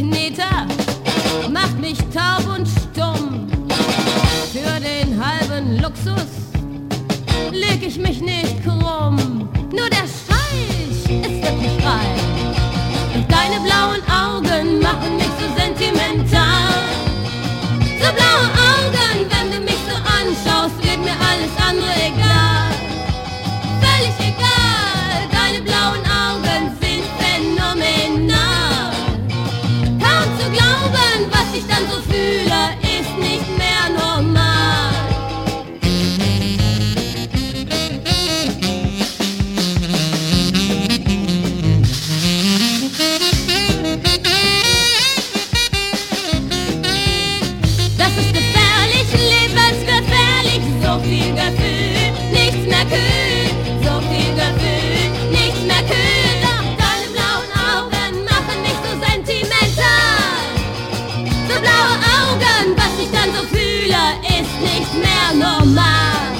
Kneter macht mich taub und stumm. Für den halben Luxus leg ich mich nicht krumm. Nur der Scheich ist wirklich reich. Und deine blauen Augen machen mich so sentimental. So blaue Augen, wenn du mich so anschaust, wird mir alles andere egal. Ich dann so fühle, ist nicht so blaue Augen, was ich dann so fühle, ist nicht mehr normal.